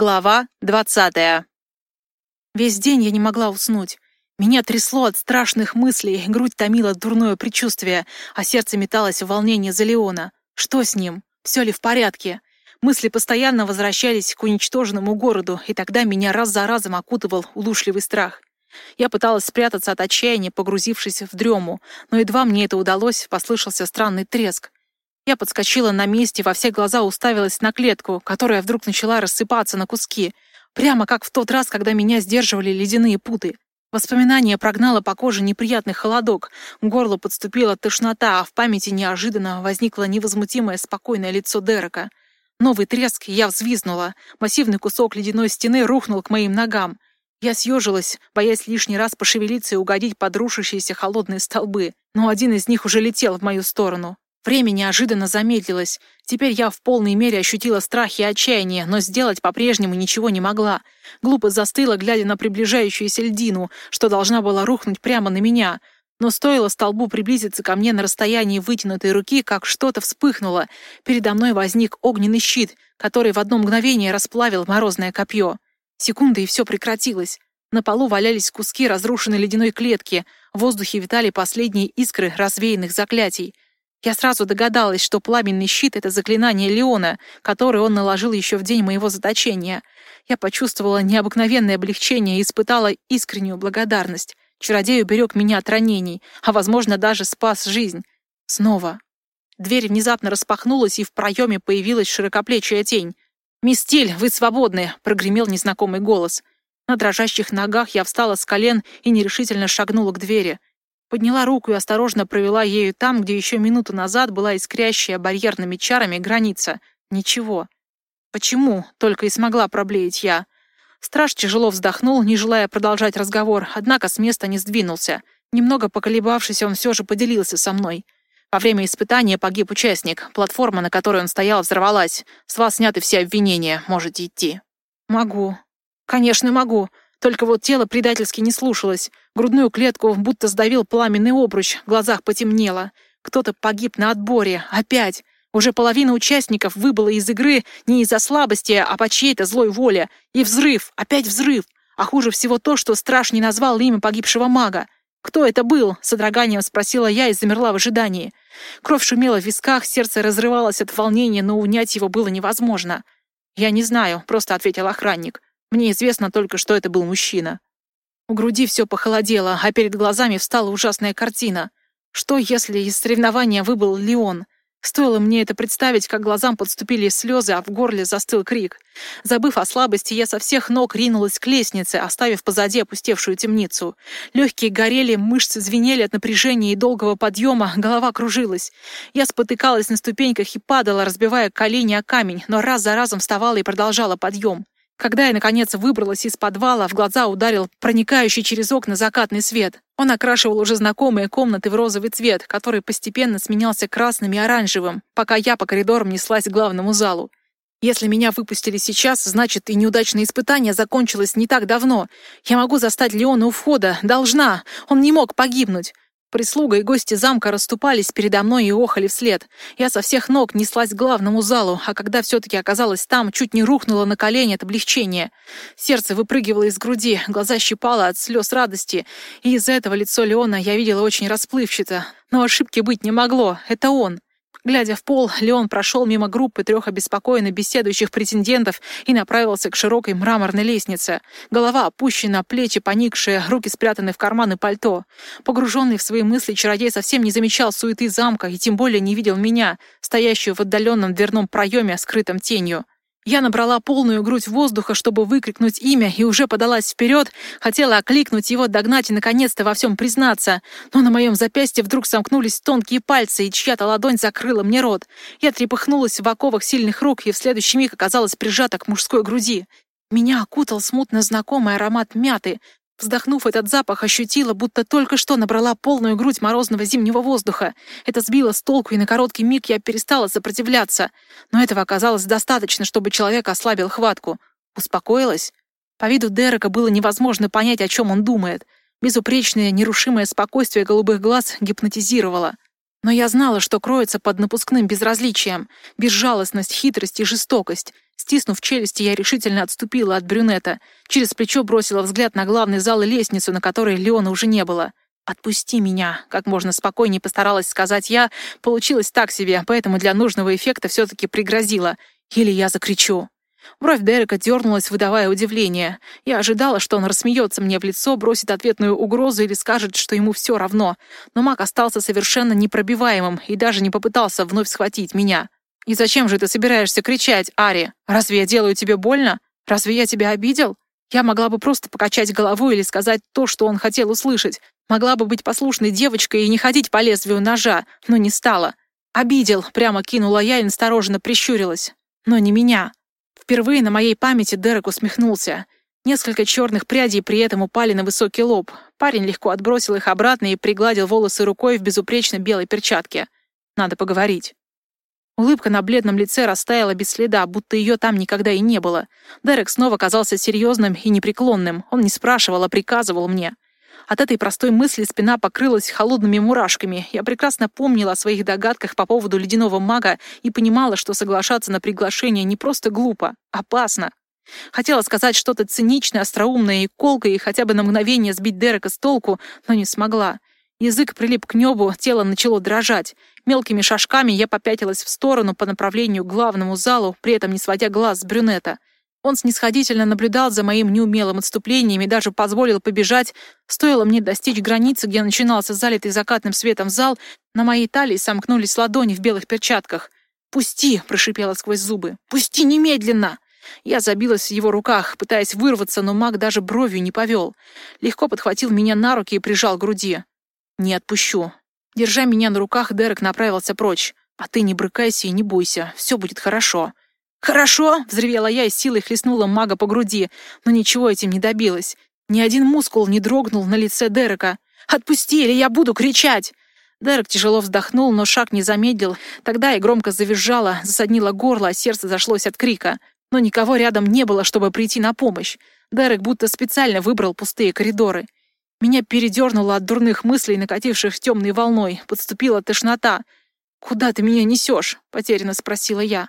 Глава двадцатая. Весь день я не могла уснуть. Меня трясло от страшных мыслей, грудь томила дурное предчувствие, а сердце металось в волнении за Леона. Что с ним? Все ли в порядке? Мысли постоянно возвращались к уничтоженному городу, и тогда меня раз за разом окутывал удушливый страх. Я пыталась спрятаться от отчаяния, погрузившись в дрему, но едва мне это удалось, послышался странный треск. Я подскочила на месте, во все глаза уставилась на клетку, которая вдруг начала рассыпаться на куски, прямо как в тот раз, когда меня сдерживали ледяные путы. Воспоминание прогнало по коже неприятный холодок, к горлу подступила тошнота, а в памяти неожиданно возникло невозмутимое спокойное лицо Дерека. Новый треск, я взвизнула. Массивный кусок ледяной стены рухнул к моим ногам. Я съежилась, боясь лишний раз пошевелиться и угодить под рушащиеся холодные столбы, но один из них уже летел в мою сторону. Время неожиданно замедлилось. Теперь я в полной мере ощутила страх и отчаяние, но сделать по-прежнему ничего не могла. Глупо застыла, глядя на приближающуюся льдину, что должна была рухнуть прямо на меня. Но стоило столбу приблизиться ко мне на расстоянии вытянутой руки, как что-то вспыхнуло. Передо мной возник огненный щит, который в одно мгновение расплавил морозное копье. Секунда, и все прекратилось. На полу валялись куски разрушенной ледяной клетки, в воздухе витали последние искры развеянных заклятий — я сразу догадалась, что пламенный щит — это заклинание Леона, которое он наложил еще в день моего заточения. Я почувствовала необыкновенное облегчение и испытала искреннюю благодарность. Чародей уберег меня от ранений, а, возможно, даже спас жизнь. Снова. Дверь внезапно распахнулась, и в проеме появилась широкоплечья тень. «Мисс Тиль, вы свободны!» — прогремел незнакомый голос. На дрожащих ногах я встала с колен и нерешительно шагнула к двери. Подняла руку и осторожно провела ею там, где еще минуту назад была искрящая барьерными чарами граница. Ничего. Почему? Только и смогла проблеять я. Страж тяжело вздохнул, не желая продолжать разговор, однако с места не сдвинулся. Немного поколебавшись, он все же поделился со мной. Во время испытания погиб участник. Платформа, на которой он стоял, взорвалась. С вас сняты все обвинения. Можете идти. Могу. Конечно, могу. Только вот тело предательски не слушалось. Грудную клетку будто сдавил пламенный обруч, в глазах потемнело. Кто-то погиб на отборе. Опять. Уже половина участников выбыла из игры не из-за слабости, а по чьей-то злой воле. И взрыв. Опять взрыв. А хуже всего то, что страж не назвал имя погибшего мага. «Кто это был?» — содроганием спросила я и замерла в ожидании. Кровь шумела в висках, сердце разрывалось от волнения, но унять его было невозможно. «Я не знаю», — просто ответил охранник. Мне известно только, что это был мужчина. У груди все похолодело, а перед глазами встала ужасная картина. Что, если из соревнования выбыл Леон? Стоило мне это представить, как глазам подступили слезы, а в горле застыл крик. Забыв о слабости, я со всех ног ринулась к лестнице, оставив позади опустевшую темницу. Легкие горели, мышцы звенели от напряжения и долгого подъема, голова кружилась. Я спотыкалась на ступеньках и падала, разбивая колени о камень, но раз за разом вставала и продолжала подъем. Когда я, наконец, выбралась из подвала, в глаза ударил проникающий через окна закатный свет. Он окрашивал уже знакомые комнаты в розовый цвет, который постепенно сменялся красным и оранжевым, пока я по коридорам неслась к главному залу. Если меня выпустили сейчас, значит, и неудачное испытание закончилось не так давно. Я могу застать Леона у входа. Должна. Он не мог погибнуть. Прислуга и гости замка расступались передо мной и охали вслед. Я со всех ног неслась к главному залу, а когда все-таки оказалась там, чуть не рухнула на колени от облегчения. Сердце выпрыгивало из груди, глаза щипало от слез радости, и из-за этого лицо Леона я видела очень расплывчато. Но ошибки быть не могло, это он. Глядя в пол, Леон прошел мимо группы трех обеспокоенно беседующих претендентов и направился к широкой мраморной лестнице. Голова опущена, плечи поникшие, руки спрятаны в карманы пальто. Погруженный в свои мысли, чародей совсем не замечал суеты замка и тем более не видел меня, стоящую в отдаленном дверном проеме, скрытом тенью. Я набрала полную грудь воздуха, чтобы выкрикнуть имя, и уже подалась вперед, хотела окликнуть его, догнать и наконец-то во всем признаться. Но на моем запястье вдруг сомкнулись тонкие пальцы, и чья-то ладонь закрыла мне рот. Я трепыхнулась в оковах сильных рук и в следующий миг оказалась прижата к мужской груди. Меня окутал смутно знакомый аромат мяты, Вздохнув этот запах, ощутила, будто только что набрала полную грудь морозного зимнего воздуха. Это сбило с толку, и на короткий миг я перестала сопротивляться. Но этого оказалось достаточно, чтобы человек ослабил хватку. Успокоилась? По виду Дерека было невозможно понять, о чем он думает. Безупречное, нерушимое спокойствие голубых глаз гипнотизировало. Но я знала, что кроется под напускным безразличием. Безжалостность, хитрость и жестокость. Стиснув челюсти, я решительно отступила от брюнета. Через плечо бросила взгляд на главный зал и лестницу, на которой Леона уже не было. «Отпусти меня!» — как можно спокойнее постаралась сказать я. Получилось так себе, поэтому для нужного эффекта все-таки пригрозила. Или я закричу. Бровь Дерека дернулась, выдавая удивление. Я ожидала, что он рассмеется мне в лицо, бросит ответную угрозу или скажет, что ему все равно. Но маг остался совершенно непробиваемым и даже не попытался вновь схватить меня. «И зачем же ты собираешься кричать, Ари? Разве я делаю тебе больно? Разве я тебя обидел?» Я могла бы просто покачать головой или сказать то, что он хотел услышать. Могла бы быть послушной девочкой и не ходить по лезвию ножа, но не стала. «Обидел», — прямо кинула я и настороженно прищурилась. «Но не меня». Впервые на моей памяти Дерек усмехнулся. Несколько черных прядей при этом упали на высокий лоб. Парень легко отбросил их обратно и пригладил волосы рукой в безупречно белой перчатке. «Надо поговорить». Улыбка на бледном лице растаяла без следа, будто ее там никогда и не было. Дерек снова казался серьезным и непреклонным. Он не спрашивал, а приказывал мне. От этой простой мысли спина покрылась холодными мурашками. Я прекрасно помнила о своих догадках по поводу ледяного мага и понимала, что соглашаться на приглашение не просто глупо, опасно. Хотела сказать что-то циничное, остроумное и колкое, и хотя бы на мгновение сбить Дерека с толку, но не смогла. Язык прилип к небу, тело начало дрожать. Мелкими шажками я попятилась в сторону по направлению к главному залу, при этом не сводя глаз с брюнета. Он снисходительно наблюдал за моим неумелым отступлением и даже позволил побежать. Стоило мне достичь границы, где начинался залитый закатным светом зал, на моей талии сомкнулись ладони в белых перчатках. «Пусти!» — прошипела сквозь зубы. «Пусти немедленно!» Я забилась в его руках, пытаясь вырваться, но маг даже бровью не повел. Легко подхватил меня на руки и прижал к груди. «Не отпущу». Держа меня на руках, Дерек направился прочь. «А ты не брыкайся и не бойся, все будет хорошо». «Хорошо!» — взревела я и силой хлестнула мага по груди, но ничего этим не добилась. Ни один мускул не дрогнул на лице Дерека. «Отпусти, или я буду кричать!» Дерек тяжело вздохнул, но шаг не замедлил. Тогда я громко завизжала, засаднила горло, а сердце зашлось от крика. Но никого рядом не было, чтобы прийти на помощь. Дерек будто специально выбрал пустые коридоры. Меня передернуло от дурных мыслей, накативших темной волной. Подступила тошнота. «Куда ты меня несешь?» — потерянно спросила я.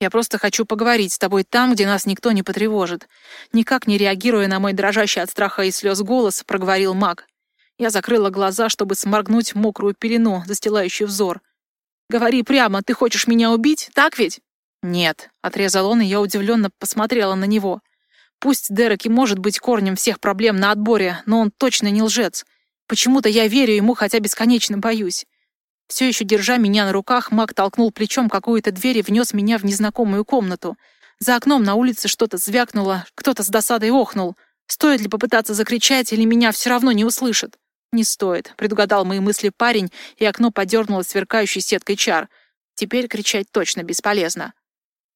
«Я просто хочу поговорить с тобой там, где нас никто не потревожит». Никак не реагируя на мой дрожащий от страха и слез голос, проговорил маг. Я закрыла глаза, чтобы сморгнуть мокрую пелену, застилающую взор. «Говори прямо, ты хочешь меня убить, так ведь?» «Нет», — отрезал он, и я удивленно посмотрела на него. Пусть Дерек и может быть корнем всех проблем на отборе, но он точно не лжец. Почему-то я верю ему, хотя бесконечно боюсь. Все еще держа меня на руках, маг толкнул плечом какую-то дверь и внес меня в незнакомую комнату. За окном на улице что-то звякнуло, кто-то с досадой охнул. Стоит ли попытаться закричать, или меня все равно не услышат? Не стоит, предугадал мои мысли парень, и окно подернулось сверкающей сеткой чар. Теперь кричать точно бесполезно.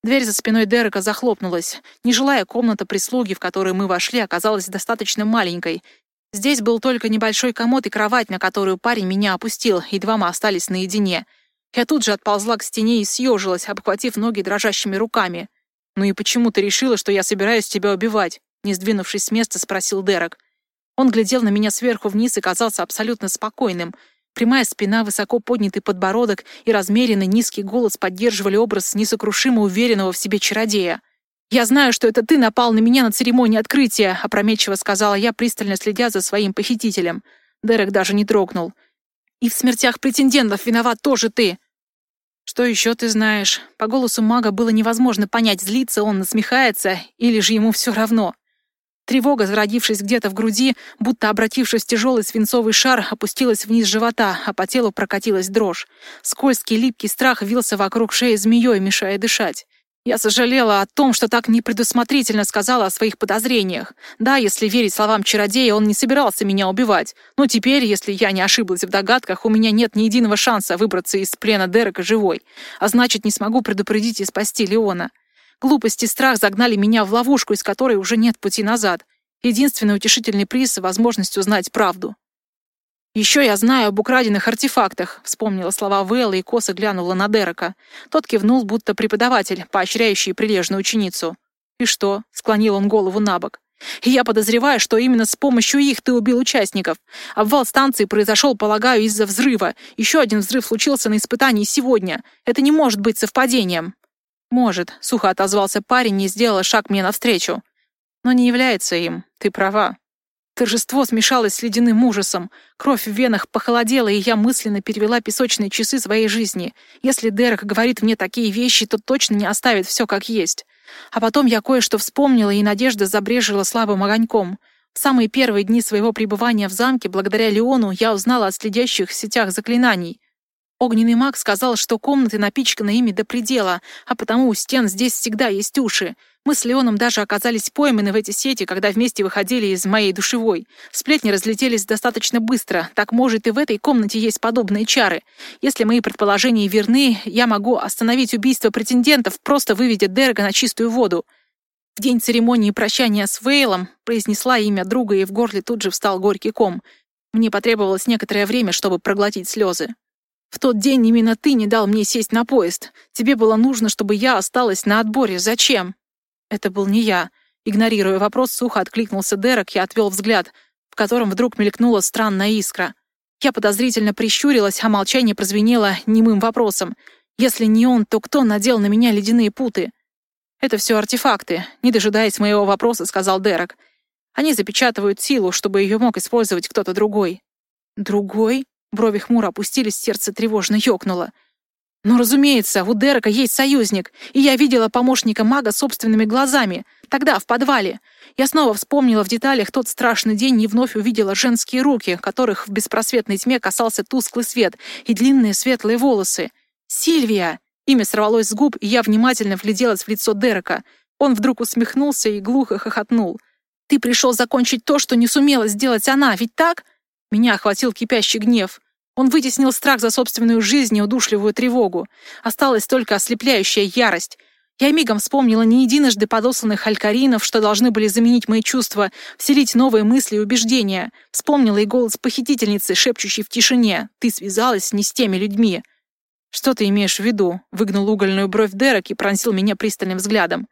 Дверь за спиной Дерека захлопнулась. Нежилая комната прислуги, в которую мы вошли, оказалась достаточно маленькой. Здесь был только небольшой комод и кровать, на которую парень меня опустил, едва мы остались наедине. Я тут же отползла к стене и съежилась, обхватив ноги дрожащими руками. «Ну и почему ты решила, что я собираюсь тебя убивать?» Не сдвинувшись с места, спросил Дерек. Он глядел на меня сверху вниз и казался абсолютно спокойным — Прямая спина, высоко поднятый подбородок и размеренный низкий голос поддерживали образ несокрушимо уверенного в себе чародея. «Я знаю, что это ты напал на меня на церемонии открытия», — опрометчиво сказала я, пристально следя за своим похитителем. Дерек даже не дрогнул. «И в смертях претендентов виноват тоже ты!» «Что еще ты знаешь?» По голосу мага было невозможно понять, злится он, насмехается, или же ему все равно. Тревога, зародившись где-то в груди, будто обратившись в тяжелый свинцовый шар, опустилась вниз живота, а по телу прокатилась дрожь. Скользкий липкий страх вился вокруг шеи змеей, мешая дышать. Я сожалела о том, что так непредусмотрительно сказала о своих подозрениях. Да, если верить словам чародея, он не собирался меня убивать. Но теперь, если я не ошиблась в догадках, у меня нет ни единого шанса выбраться из плена Дерека живой. А значит, не смогу предупредить и спасти Леона. Глупость и страх загнали меня в ловушку, из которой уже нет пути назад. Единственный утешительный приз — возможность узнать правду. «Еще я знаю об украденных артефактах», — вспомнила слова Вэлла и косо глянула на Дерека. Тот кивнул, будто преподаватель, поощряющий прилежную ученицу. «И что?» — склонил он голову на бок. «Я подозреваю, что именно с помощью их ты убил участников. Обвал станции произошел, полагаю, из-за взрыва. Еще один взрыв случился на испытании сегодня. Это не может быть совпадением». «Может», — сухо отозвался парень и сделал шаг мне навстречу. «Но не является им. Ты права». Торжество смешалось с ледяным ужасом. Кровь в венах похолодела, и я мысленно перевела песочные часы своей жизни. Если Дерек говорит мне такие вещи, то точно не оставит все как есть. А потом я кое-что вспомнила, и надежда забрежила слабым огоньком. В самые первые дни своего пребывания в замке, благодаря Леону, я узнала о следящих сетях заклинаний. Огненный маг сказал, что комнаты напичканы ими до предела, а потому у стен здесь всегда есть уши. Мы с Леоном даже оказались пойманы в эти сети, когда вместе выходили из моей душевой. Сплетни разлетелись достаточно быстро. Так может и в этой комнате есть подобные чары. Если мои предположения верны, я могу остановить убийство претендентов, просто выведя Дерга на чистую воду. В день церемонии прощания с Вейлом произнесла имя друга, и в горле тут же встал горький ком. Мне потребовалось некоторое время, чтобы проглотить слезы. В тот день именно ты не дал мне сесть на поезд. Тебе было нужно, чтобы я осталась на отборе. Зачем? Это был не я. Игнорируя вопрос, сухо откликнулся Дерек и отвел взгляд, в котором вдруг мелькнула странная искра. Я подозрительно прищурилась, а молчание прозвенело немым вопросом. Если не он, то кто надел на меня ледяные путы? Это все артефакты, не дожидаясь моего вопроса, сказал Дерек. Они запечатывают силу, чтобы ее мог использовать кто-то другой. Другой? Брови хмуро опустились, сердце тревожно ёкнуло. «Ну, разумеется, у Дерека есть союзник, и я видела помощника мага собственными глазами, тогда, в подвале. Я снова вспомнила в деталях тот страшный день и вновь увидела женские руки, которых в беспросветной тьме касался тусклый свет, и длинные светлые волосы. «Сильвия!» Имя сорвалось с губ, и я внимательно вгляделась в лицо Дерека. Он вдруг усмехнулся и глухо хохотнул. «Ты пришел закончить то, что не сумела сделать она, ведь так?» Меня охватил кипящий гнев. Он вытеснил страх за собственную жизнь и удушливую тревогу. Осталась только ослепляющая ярость. Я мигом вспомнила не единожды подосланных алькаринов, что должны были заменить мои чувства, вселить новые мысли и убеждения. Вспомнила и голос похитительницы, шепчущей в тишине. «Ты связалась не с теми людьми». «Что ты имеешь в виду?» — выгнул угольную бровь Дерек и пронзил меня пристальным взглядом.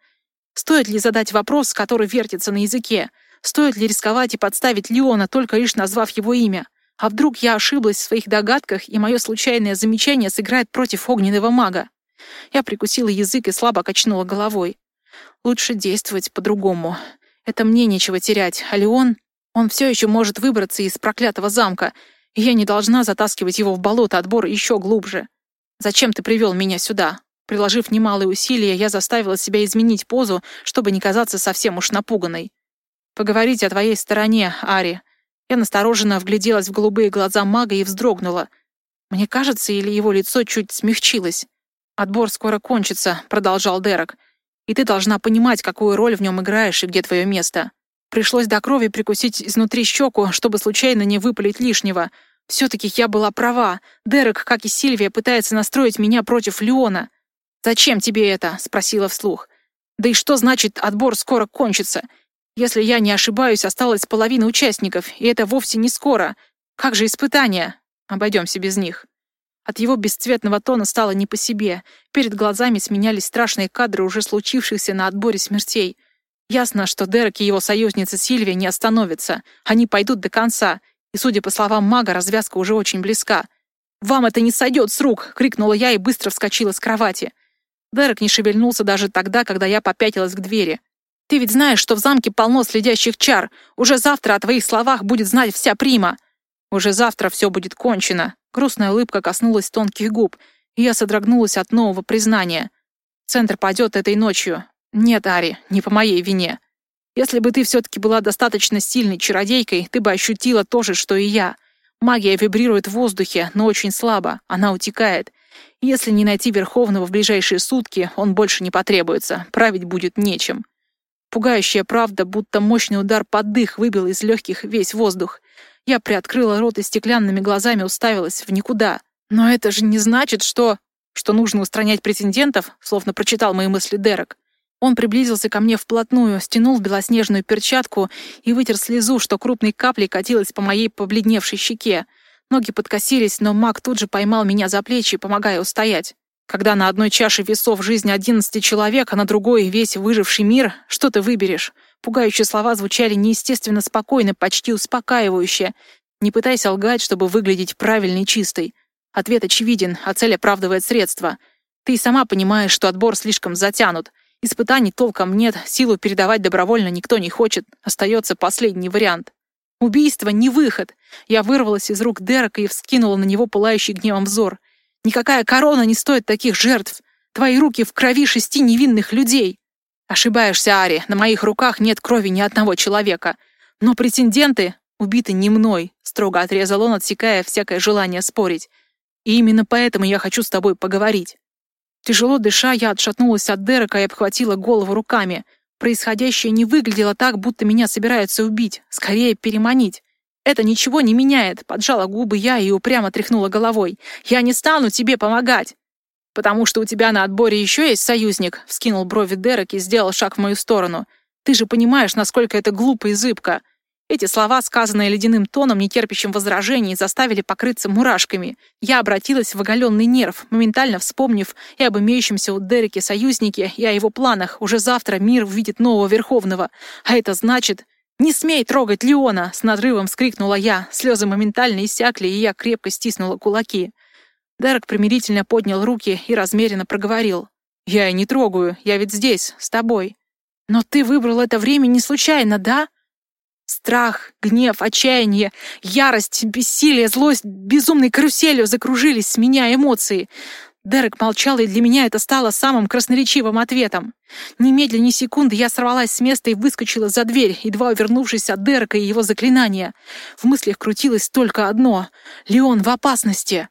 «Стоит ли задать вопрос, который вертится на языке? Стоит ли рисковать и подставить Леона, только лишь назвав его имя? А вдруг я ошиблась в своих догадках, и мое случайное замечание сыграет против огненного мага? Я прикусила язык и слабо качнула головой. Лучше действовать по-другому. Это мне нечего терять, а Леон... Он все еще может выбраться из проклятого замка, и я не должна затаскивать его в болото отбора еще глубже. Зачем ты привел меня сюда? Приложив немалые усилия, я заставила себя изменить позу, чтобы не казаться совсем уж напуганной. Поговорить о твоей стороне, Ари. Я настороженно вгляделась в голубые глаза мага и вздрогнула. Мне кажется, или его лицо чуть смягчилось. «Отбор скоро кончится», — продолжал Дерек. «И ты должна понимать, какую роль в нем играешь и где твое место. Пришлось до крови прикусить изнутри щеку, чтобы случайно не выпалить лишнего. Все-таки я была права. Дерек, как и Сильвия, пытается настроить меня против Леона. «Зачем тебе это?» — спросила вслух. «Да и что значит «отбор скоро кончится»? Если я не ошибаюсь, осталась половина участников, и это вовсе не скоро. Как же испытания? Обойдемся без них. От его бесцветного тона стало не по себе. Перед глазами сменялись страшные кадры уже случившихся на отборе смертей. Ясно, что Дерек и его союзница Сильвия не остановятся. Они пойдут до конца. И, судя по словам мага, развязка уже очень близка. «Вам это не сойдет с рук!» — крикнула я и быстро вскочила с кровати. Дерек не шевельнулся даже тогда, когда я попятилась к двери. Ты ведь знаешь, что в замке полно следящих чар. Уже завтра о твоих словах будет знать вся прима. Уже завтра все будет кончено. Грустная улыбка коснулась тонких губ, и я содрогнулась от нового признания. Центр падет этой ночью. Нет, Ари, не по моей вине. Если бы ты все-таки была достаточно сильной чародейкой, ты бы ощутила то же, что и я. Магия вибрирует в воздухе, но очень слабо. Она утекает. Если не найти Верховного в ближайшие сутки, он больше не потребуется. Править будет нечем. Пугающая правда, будто мощный удар под дых выбил из легких весь воздух. Я приоткрыла рот и стеклянными глазами уставилась в никуда. Но это же не значит, что... Что нужно устранять претендентов, словно прочитал мои мысли Дерек. Он приблизился ко мне вплотную, стянул белоснежную перчатку и вытер слезу, что крупной каплей катилась по моей побледневшей щеке. Ноги подкосились, но маг тут же поймал меня за плечи, помогая устоять. Когда на одной чаше весов жизнь одиннадцати человек, а на другой весь выживший мир, что ты выберешь? Пугающие слова звучали неестественно спокойно, почти успокаивающе. Не пытайся лгать, чтобы выглядеть правильной чистой. Ответ очевиден, а цель оправдывает средства. Ты и сама понимаешь, что отбор слишком затянут. Испытаний толком нет, силу передавать добровольно никто не хочет. Остается последний вариант. Убийство — не выход. Я вырвалась из рук Дерека и вскинула на него пылающий гневом взор. Никакая корона не стоит таких жертв. Твои руки в крови шести невинных людей. Ошибаешься, Ари. На моих руках нет крови ни одного человека. Но претенденты убиты не мной, строго отрезал он, отсекая всякое желание спорить. И именно поэтому я хочу с тобой поговорить. Тяжело дыша, я отшатнулась от Дерека и обхватила голову руками. Происходящее не выглядело так, будто меня собираются убить, скорее переманить. «Это ничего не меняет», — поджала губы я и упрямо тряхнула головой. «Я не стану тебе помогать!» «Потому что у тебя на отборе еще есть союзник», — вскинул брови Дерек и сделал шаг в мою сторону. «Ты же понимаешь, насколько это глупо и зыбко. Эти слова, сказанные ледяным тоном, нетерпящим возражений, заставили покрыться мурашками. Я обратилась в оголенный нерв, моментально вспомнив и об имеющемся у Дереке союзнике, и о его планах. Уже завтра мир увидит нового Верховного. А это значит... «Не смей трогать Леона!» — с надрывом вскрикнула я. Слезы моментально иссякли, и я крепко стиснула кулаки. Дерек примирительно поднял руки и размеренно проговорил. «Я и не трогаю, я ведь здесь, с тобой». «Но ты выбрал это время не случайно, да?» Страх, гнев, отчаяние, ярость, бессилие, злость безумной каруселью закружились с меня эмоции. Дерек молчал, и для меня это стало самым красноречивым ответом. Немедленно ни секунды я сорвалась с места и выскочила за дверь, едва увернувшись от Дерека и его заклинания. В мыслях крутилось только одно — Леон в опасности.